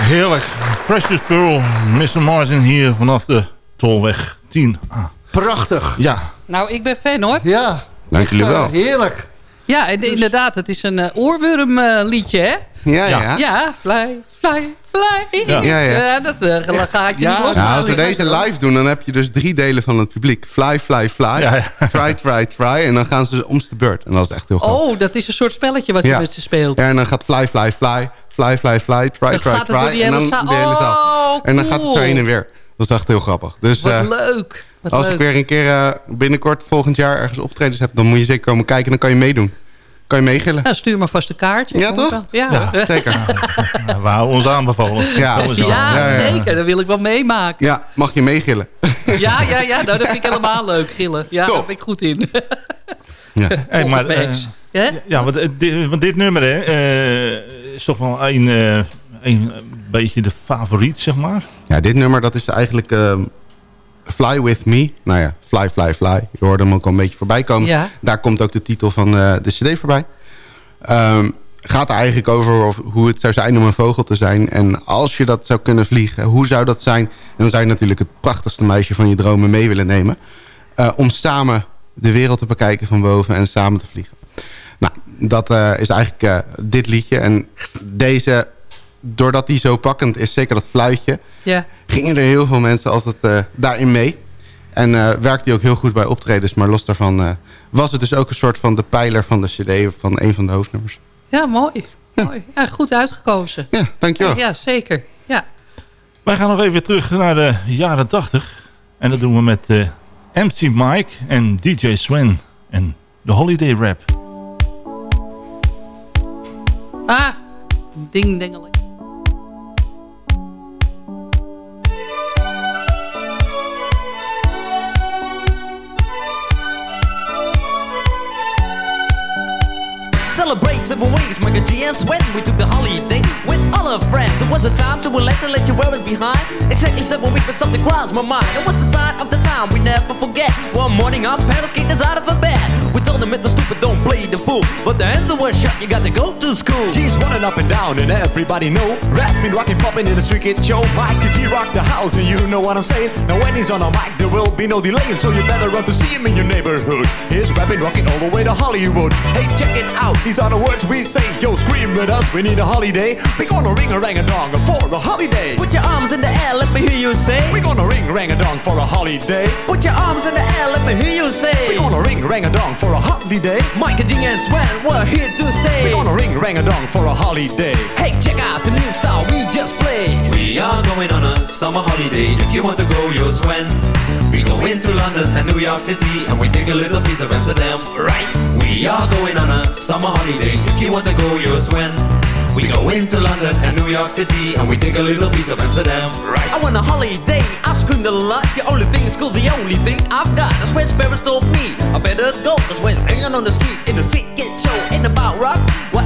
heerlijk. Precious Pearl, Mr. Martin hier vanaf de Tolweg 10. Ah. Prachtig. Ja. Nou, ik ben fan hoor. Ja. Dank jullie wel. Heerlijk. Ja, en inderdaad, het is een oorworm eh, liedje, hè? Ja, ja. Ja, fly, fly, fly. Ja. Ja, ja. dat uh, je Ja, niet los. Nou, als we deze live doen, dan heb je dus drie delen van het publiek. Fly, fly, fly. Ja, Try, try, try. En dan gaan ze dus om de beurt. En dat is echt heel grappig. Oh, dat is een soort spelletje wat je met ze speelt. Ja, en dan gaat fly, fly, fly. Fly, fly, fly. Try, Dan try, gaat het door die en hele dan zaal. de hele zaal. Oh, En dan gaat het zo heen en weer. Dat is echt heel grappig. Dus Wat eh, leuk. Wat als leuk. ik weer een keer eh, binnenkort volgend jaar ergens optredens heb... dan moet je zeker komen kijken en dan kan je meedoen. Kan je meegillen. Nou, stuur maar vast een kaartje. Ja, toch? Ja, Ja, zeker. Ja, we houden ons aanbevolen. Ja. Ja, Ja, ja, ja. zeker. Dat wil ik wel meemaken. Ja, mag je meegillen. Ja, ja, ja. Nou, dat vind ik helemaal leuk, gillen. Ja, Top. daar ben ik goed in. Ja. Hey, maar, eh, ja, want, dit, want dit nummer hè, eh, is toch wel een, eh, een beetje de favoriet, zeg maar. Ja, dit nummer dat is eigenlijk ehm, Fly With Me. Nou ja, Fly, Fly, Fly. Je hoorde hem ook al een beetje voorbij komen. Ja. Daar komt ook de titel van eh, de cd voorbij. Ehm, gaat er eigenlijk over of hoe het zou zijn om een vogel te zijn. En als je dat zou kunnen vliegen, hoe zou dat zijn? En dan zou je natuurlijk het prachtigste meisje van je dromen mee willen nemen. Eh, om samen de wereld te bekijken van boven en samen te vliegen. Dat eh, is eigenlijk eh, dit liedje. En deze, doordat die zo pakkend is, zeker dat fluitje... Ja. gingen er heel veel mensen altijd eh, daarin mee. En eh werkte die ook heel goed bij optredens. Maar los daarvan eh, was het dus ook een soort van de pijler van de cd... van een van de hoofdnummers. Ja, mooi. mooi. Ja, goed uitgekozen. Ja, dankjewel. Ja, zeker. Ja. Wij gaan nog even terug naar de jaren 80. En dat doen we met eh, MC Mike en DJ Sven en de Holiday Rap. Ah, ding dingeling. Celebrate seven weeks, my GS when we took the holiday with all our friends. It was a time to relax and let you wear it behind. Exactly seven weeks, but something crossed my mind. It was the sign of the time we never forget. One morning, our parents kicked us out of a bed. We told them it was stupid, don't play the fool. But the answer was shut, you got to go to school. G's running up and down and everybody know Rapping, rocking, popping in the street kid show Mike G rock the house and you know what I'm saying Now when he's on a mic there will be no delay So you better run to see him in your neighborhood He's rapping, rocking all the way to Hollywood Hey check it out, these are the words we say Yo scream with us, we need a holiday We gonna ring a rang a dong for a holiday Put your arms in the air, let me hear you say. We gonna ring rang a dong for a holiday Put your arms in the air, let me hear you say. We gonna ring rang a dong for a holiday Mike and G and Sven, we're here to stay. We gonna ring rang a dong for a holiday Hey, check out the new style we just played. We are going on a summer holiday. If you want to go, you'll swim. We go into London and New York City and we take a little piece of Amsterdam, right? We are going on a summer holiday. If you want to go, you'll swim. We go into London and New York City and we take a little piece of Amsterdam, right? I want a holiday, I've screamed a lot. The only thing is cool, the only thing I've got. That's where Sparrows told me. I better go, cause when hanging on the street in the street get show ain't about rocks. What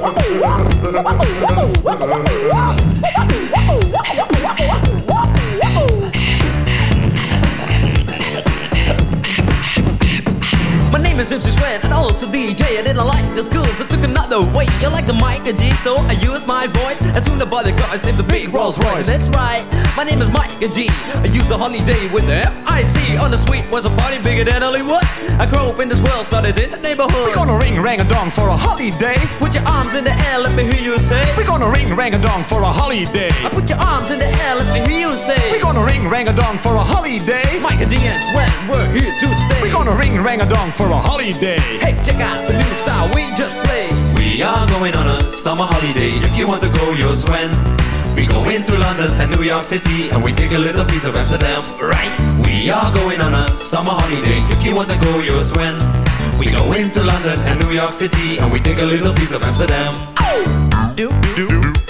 My name name is MC Swen and also DJ. I didn't like the school, so took another way. You like the Mike G, so I use my voice. As soon as I named the car I the big Rolls Royce. That's right, my name is Mike G. I used the holiday with the MIC. On the suite was a party bigger than Hollywood. I grew up in this world, started in the neighborhood. We're gonna ring rang a dong for a holiday. Put your arms in the air, let me hear you say. We're gonna ring rang a dong for a holiday. I put your arms in the air, let me hear you say. We're gonna ring rang a dong for a holiday. Mike G and Swen, we're here to stay. We're gonna ring rang a dong for a holiday. Hey, check out the new style we just played. We are going on a summer holiday. If you want to go, you'll swim. We go into London and New York City and we take a little piece of Amsterdam, right? We are going on a summer holiday. If you want to go, you'll swim. We go into London and New York City and we take a little piece of Amsterdam. Oh. Do do do do do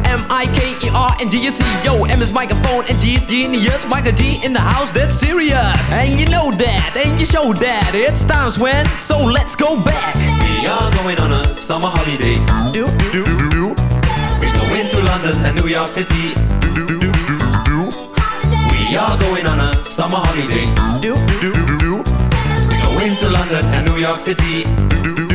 M I K E R and C. Yo, M is microphone and G is genius. Micah G in the house, that's serious. And you know that, and you show that. It's times when, so let's go back. We are going on a summer holiday. Do do do. We go into London and New York City. We are going on a summer holiday. Do do do. We go into London and New York City. Maar denken dat,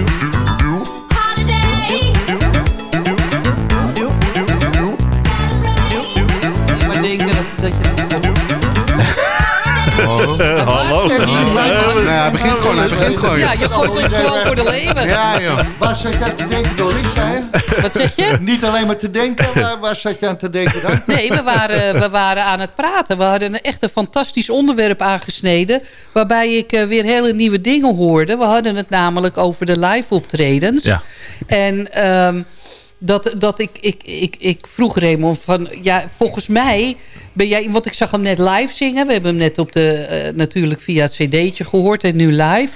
hallo. Nou, hij begint gewoon, hij begint gewoon. Ja, je gooit ons gewoon voor de leeuwen. Ja, joh. Waar zat je aan te denken, je? Wat zeg je? Niet alleen maar te denken, waar, waar zat je aan te denken dan? Nee, we waren, we waren aan het praten. We hadden een echt een fantastisch onderwerp aangesneden... waarbij ik eh, weer hele nieuwe dingen hoorde. We hadden het namelijk over de live optredens. Ja. En ehm, dat, dat ik, ik, ik, ik vroeg Raymond van... Ja, volgens mij ben jij... Want ik zag hem net live zingen. We hebben hem net op de, eh, natuurlijk via het cd'tje gehoord en nu live.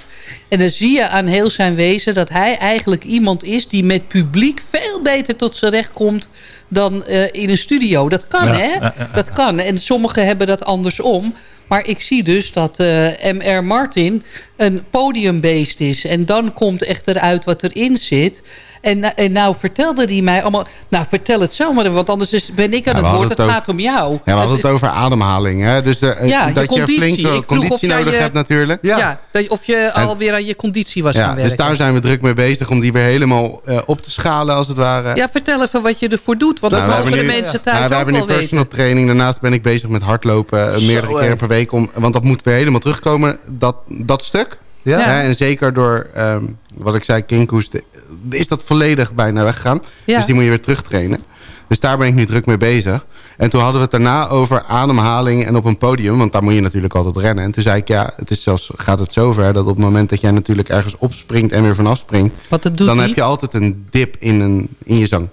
En dan zie je aan heel zijn wezen dat hij eigenlijk iemand is... die met publiek veel beter tot zijn recht komt dan eh, in een studio. Dat kan, Ja, hè? Dat kan. En sommigen hebben dat andersom. Maar ik zie dus dat eh, M.R. Martin een podiumbeest is. En dan komt echt eruit wat erin zit. En, en nou vertelde hij mij allemaal... Nou, vertel het zo maar, want anders is, ben ik aan Ja, het woord. Het het gaat om jou. Ja, we hadden het over ademhaling. Hè? Dus eh, Ja, je dat je conditie. Flinke conditie jij nodig je- hebt natuurlijk. Ja, dat, of je alweer aan je conditie was Ja, gaan dus werken. daar zijn we druk mee bezig om die weer helemaal eh, op te schalen als het ware. Ja, vertel even wat je ervoor doet. Want Nou, dat we mogen de hebben nu- mensen thuis Ja, we hebben nu weten. personal training. Daarnaast ben ik bezig met hardlopen eh, meerdere keren per week. Om, want dat moet weer helemaal terugkomen, dat, dat stuk. Ja. Hè, en zeker door, ehm, wat ik zei, Kinkoes, de- is dat volledig bijna weggegaan. Ja. Dus die moet je weer terugtrainen. Dus daar ben ik nu druk mee bezig. En toen hadden we het daarna over ademhaling en op een podium. Want daar moet je natuurlijk altijd rennen. En toen zei ik, ja, het is zelfs, gaat het zover... dat op het moment dat jij natuurlijk ergens opspringt en weer vanaf springt... Wat dat doet dan heb je altijd een dip in, een, in je zang.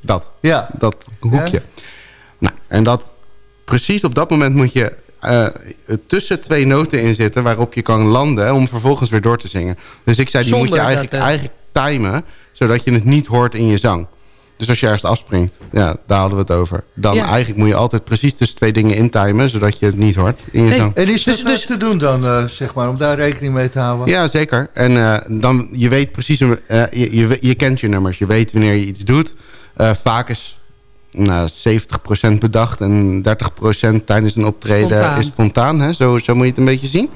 dat. Ja. Dat hoekje. Nou, en dat precies op dat moment moet je eh, tussen twee noten in zitten... waarop je kan landen om vervolgens weer door te zingen. Dus ik zei, die moet je eigenlijk, dat, eigenlijk timen... zodat je het niet hoort in je zang. Dus als je ergens afspringt, ja, daar hadden we het over. Dan Ja. eigenlijk moet je altijd precies tussen twee dingen intimen... zodat je het niet hoort in je Hey, zang. En is dat Dus- dus, dus- te doen dan, eh, zeg maar, om daar rekening mee te houden? Ja, zeker. En eh, dan, je weet precies, eh, je, je, je kent je nummers. Je weet wanneer je iets doet. Eh, vaak is nou, 70% bedacht en 30% tijdens een optreden Spontaan. is spontaan. Hè? Zo, zo moet je het een beetje zien.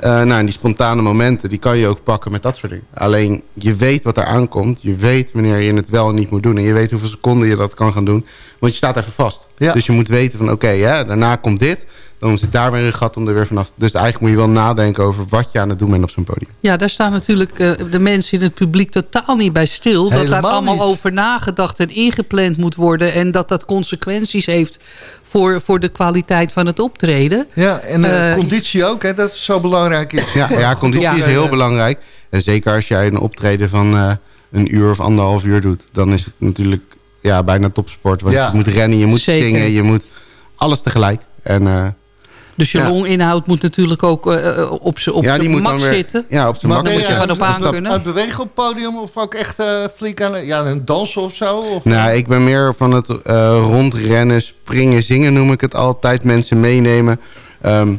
Eh, nou, en die spontane momenten, die kan je ook pakken met dat soort dingen. Alleen, je weet wat er aankomt. Je weet wanneer je het wel en niet moet doen. En je weet hoeveel seconden je dat kan gaan doen. Want je staat even vast. Ja. Dus je moet weten van, oké, ja, daarna komt dit. Dan zit daar weer een gat om er weer vanaf. Dus eigenlijk moet je wel nadenken over wat je aan het doen bent op zo'n podium. Ja, daar staan natuurlijk eh, de mensen in het publiek totaal niet bij stil. Dat daar allemaal niet. over nagedacht en ingepland moet worden. En dat dat consequenties heeft voor, voor de kwaliteit van het optreden. Ja, en eh, Eh, conditie ook, hè, dat het zo belangrijk is. Ja, ja conditie Ja. is heel belangrijk. En zeker als jij een optreden van eh, een uur of anderhalf uur doet... dan is het natuurlijk ja, bijna topsport. Want Ja. je moet rennen, je moet Zeker. zingen, je moet alles tegelijk. En eh, Dus je Ja. longinhoud moet natuurlijk ook eh, eh, op zijn op ja, zijn die moet max dan weer zitten. Ja, op zijn ben moet je gewoon op aan, kunnen? het bewegen op het podium of ook echt eh, flink aan ja, een dansen of zo? Of, Nou, ik ben meer van het eh, rondrennen, springen, zingen noem ik het altijd. Mensen meenemen. Ehm,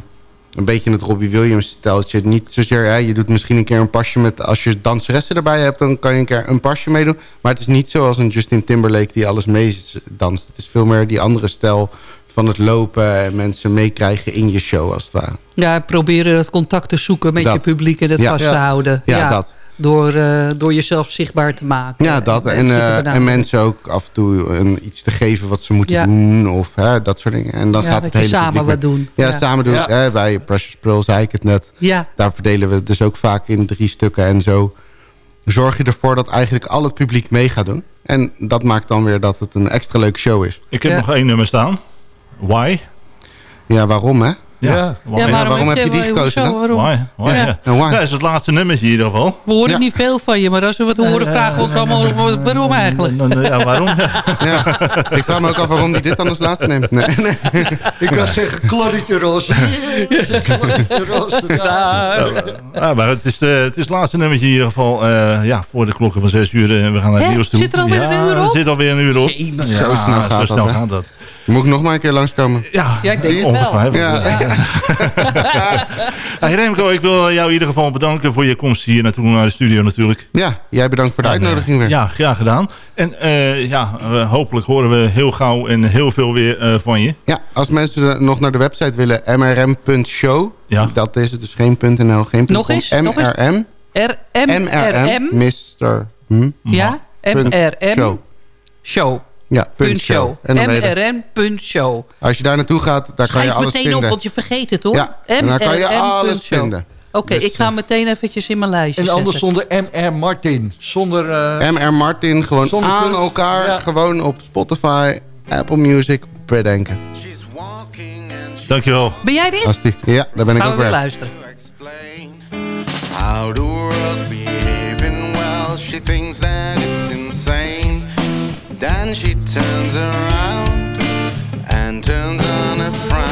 een beetje het Robbie Williams steltje. Niet zozeer, hè, je doet misschien een keer een pasje met... Als je danseressen erbij hebt, dan kan je een keer een pasje meedoen. Maar het is niet zoals een Justin Timberlake die alles meedanst. Het is veel meer die andere stijl van het lopen... en mensen meekrijgen in je show, als het ware. Ja, proberen dat contact te zoeken met Dat. je publiek en het Ja. vast Ja. te houden. Ja, dat. Door, eh, door jezelf zichtbaar te maken. Ja, dat. En, mensen te eh, en mensen ook af en toe een, iets te geven wat ze moeten Ja. doen. Of hè, dat soort dingen. En dan Ja, gaat dat het hele samen publiek wat doen. Ja, Ja. samen doen. Ja. Hè, bij Precious Pearl zei ik het net. Ja, Daar verdelen we het dus ook vaak in drie stukken. En zo zorg je ervoor dat eigenlijk al het publiek mee gaat doen. En dat maakt dan weer dat het een extra leuke show is. Ik heb Ja. nog één nummer staan. Why? Ja, waarom hè? Ja. Ja waarom heb je die hoezo, gekozen dan? waarom? Why? Why? Ja. Ja. En why? Dat is het laatste nummertje in ieder geval. We horen Ja. niet veel van je, maar als we wat horen, vragen we ons allemaal waarom eigenlijk. Ja, waarom? Ja. Ik vraag me ook af waarom hij dit dan als laatste neemt. Nee, nee. Ik kan zeggen, kloddertje roze. kloddertje roze. Ja, maar het is, de, het is het laatste nummertje in ieder geval. eh, ja, voor de klokken van 6 uur. En we gaan naar het Hè? nieuws toe. Zit er alweer ja, een uur op? er zit alweer een uur op. Zo snel gaat zo dat, snel hè? gaat dat. Moet ik nog maar een keer langskomen? Ja, Ja, ik denk het wel. ongetwijfeld. Ja. Hey Remco, ik wil jou in ieder geval bedanken voor je komst hier naartoe naar de studio natuurlijk. Ja, jij bedankt voor de uitnodiging weer. Ja, graag gedaan. En eh, ja, hopelijk horen we heel gauw en heel veel weer eh, van je. Ja, als mensen nog naar de website willen, mrm.show. Ja. Dat is het, dus geen .nl, geen Nog .com. eens, nog eens. MRM. R M R MRM. M. Mr. Hm? Ja, Punt M R M. Show. Show. Ja, punt show. MRN.show. Als je daar naartoe gaat, daar kan je alles vinden. meteen op, want je vergeet het hoor. Ja, en daar kan je alles vinden. Oké, dus, ik ga eh, meteen eventjes in mijn lijstje En anders zonder MR Martin. Zonder... Eh, uh, MR Martin, gewoon zonder aan elkaar. Gewoon op Spotify, Apple Music, bedenken. Dankjewel. Ben jij dit? Ja, daar ben ik ook weer. Gaan we luisteren. Then she turns around and turns on a frown.